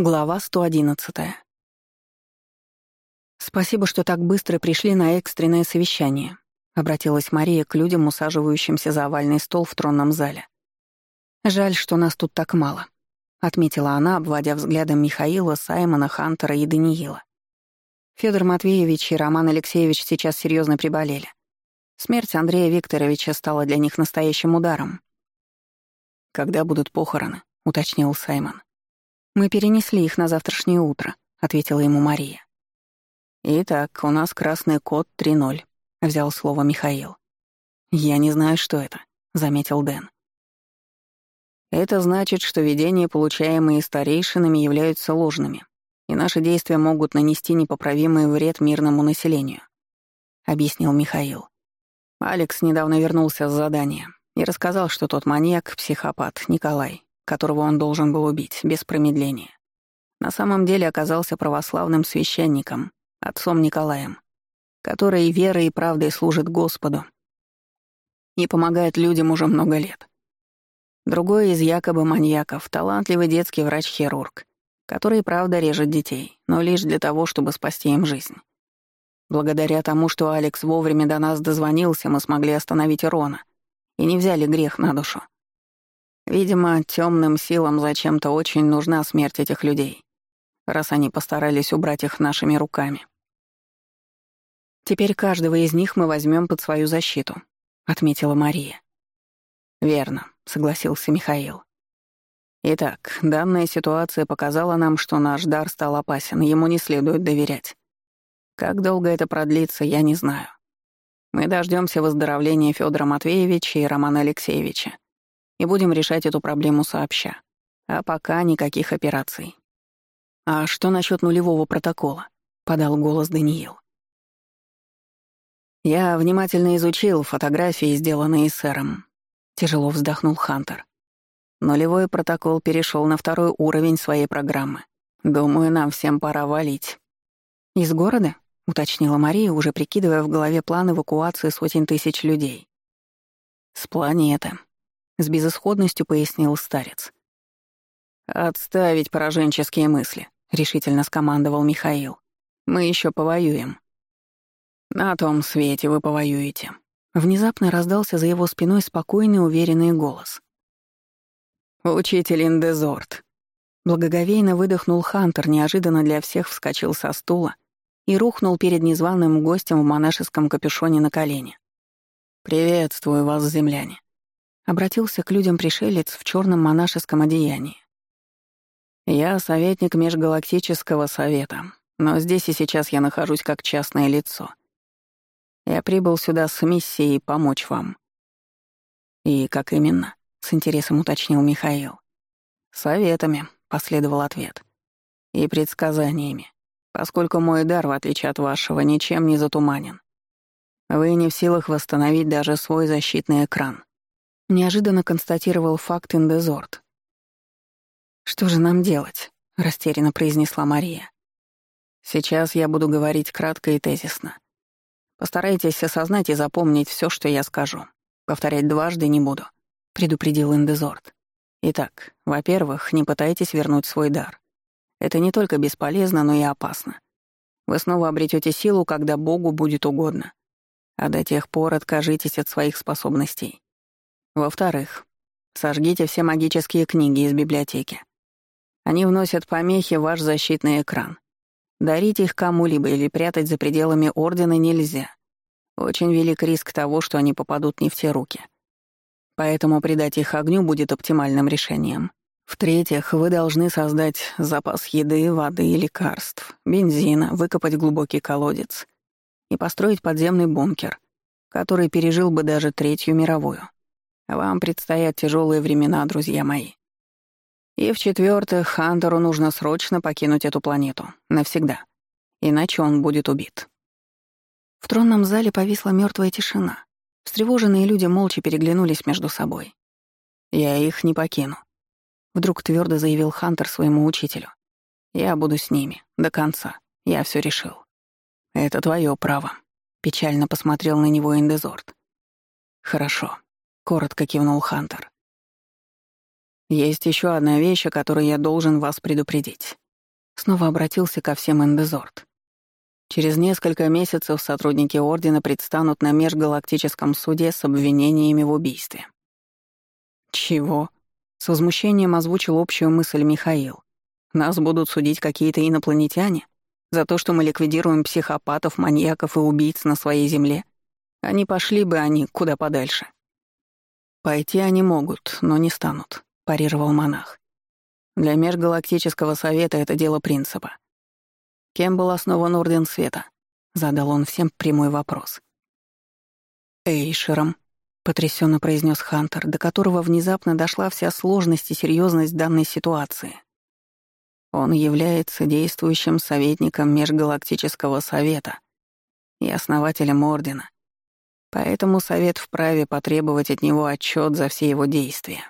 Глава 111. «Спасибо, что так быстро пришли на экстренное совещание», — обратилась Мария к людям, усаживающимся за овальный стол в тронном зале. «Жаль, что нас тут так мало», — отметила она, обводя взглядом Михаила, Саймона, Хантера и Даниила. Федор Матвеевич и Роман Алексеевич сейчас серьезно приболели. Смерть Андрея Викторовича стала для них настоящим ударом. «Когда будут похороны?» — уточнил Саймон. «Мы перенесли их на завтрашнее утро», — ответила ему Мария. «Итак, у нас красный код 3.0», — взял слово Михаил. «Я не знаю, что это», — заметил Дэн. «Это значит, что видения, получаемые старейшинами, являются ложными, и наши действия могут нанести непоправимый вред мирному населению», — объяснил Михаил. Алекс недавно вернулся с задания и рассказал, что тот маньяк, психопат, Николай, которого он должен был убить, без промедления. На самом деле оказался православным священником, отцом Николаем, который верой и правдой служит Господу и помогает людям уже много лет. Другой из якобы маньяков — талантливый детский врач-хирург, который, правда, режет детей, но лишь для того, чтобы спасти им жизнь. Благодаря тому, что Алекс вовремя до нас дозвонился, мы смогли остановить Рона и не взяли грех на душу. Видимо, темным силам зачем-то очень нужна смерть этих людей, раз они постарались убрать их нашими руками. «Теперь каждого из них мы возьмем под свою защиту», — отметила Мария. «Верно», — согласился Михаил. «Итак, данная ситуация показала нам, что наш дар стал опасен, ему не следует доверять. Как долго это продлится, я не знаю. Мы дождемся выздоровления Федора Матвеевича и Романа Алексеевича и будем решать эту проблему сообща. А пока никаких операций. «А что насчет нулевого протокола?» — подал голос Даниил. «Я внимательно изучил фотографии, сделанные сэром», — тяжело вздохнул Хантер. «Нулевой протокол перешел на второй уровень своей программы. Думаю, нам всем пора валить». «Из города?» — уточнила Мария, уже прикидывая в голове план эвакуации сотен тысяч людей. «С планеты», — с безысходностью пояснил старец. «Отставить пораженческие мысли», — решительно скомандовал Михаил. «Мы еще повоюем». «На том свете вы повоюете». Внезапно раздался за его спиной спокойный, уверенный голос. «Учитель Индезорт». Благоговейно выдохнул Хантер, неожиданно для всех вскочил со стула и рухнул перед незваным гостем в монашеском капюшоне на колени. «Приветствую вас, земляне обратился к людям пришелец в черном монашеском одеянии. «Я советник Межгалактического совета, но здесь и сейчас я нахожусь как частное лицо. Я прибыл сюда с миссией помочь вам». «И как именно?» — с интересом уточнил Михаил. «Советами», — последовал ответ. «И предсказаниями, поскольку мой дар, в отличие от вашего, ничем не затуманен. Вы не в силах восстановить даже свой защитный экран неожиданно констатировал факт Индезорт. «Что же нам делать?» — растерянно произнесла Мария. «Сейчас я буду говорить кратко и тезисно. Постарайтесь осознать и запомнить все, что я скажу. Повторять дважды не буду», — предупредил Индезорт. «Итак, во-первых, не пытайтесь вернуть свой дар. Это не только бесполезно, но и опасно. Вы снова обретете силу, когда Богу будет угодно. А до тех пор откажитесь от своих способностей. Во-вторых, сожгите все магические книги из библиотеки. Они вносят помехи в ваш защитный экран. Дарить их кому-либо или прятать за пределами Ордена нельзя. Очень велик риск того, что они попадут не в те руки. Поэтому придать их огню будет оптимальным решением. В-третьих, вы должны создать запас еды, воды и лекарств, бензина, выкопать глубокий колодец и построить подземный бункер, который пережил бы даже Третью мировую. Вам предстоят тяжелые времена, друзья мои. И в-четвертых, Хантеру нужно срочно покинуть эту планету. Навсегда. Иначе он будет убит. В тронном зале повисла мертвая тишина. Встревоженные люди молча переглянулись между собой. «Я их не покину», — вдруг твердо заявил Хантер своему учителю. «Я буду с ними. До конца. Я все решил». «Это твое право», — печально посмотрел на него Индезорт. «Хорошо», коротко кивнул Хантер. «Есть еще одна вещь, о которой я должен вас предупредить». Снова обратился ко всем Эндезорт. «Через несколько месяцев сотрудники Ордена предстанут на межгалактическом суде с обвинениями в убийстве». «Чего?» — с возмущением озвучил общую мысль Михаил. «Нас будут судить какие-то инопланетяне за то, что мы ликвидируем психопатов, маньяков и убийц на своей земле. Они пошли бы они куда подальше». «Пойти они могут, но не станут», — парировал монах. «Для Межгалактического Совета это дело принципа». «Кем был основан Орден Света?» — задал он всем прямой вопрос. «Эйшером», — потрясенно произнес Хантер, до которого внезапно дошла вся сложность и серьезность данной ситуации. «Он является действующим советником Межгалактического Совета и основателем Ордена», Поэтому совет вправе потребовать от него отчет за все его действия.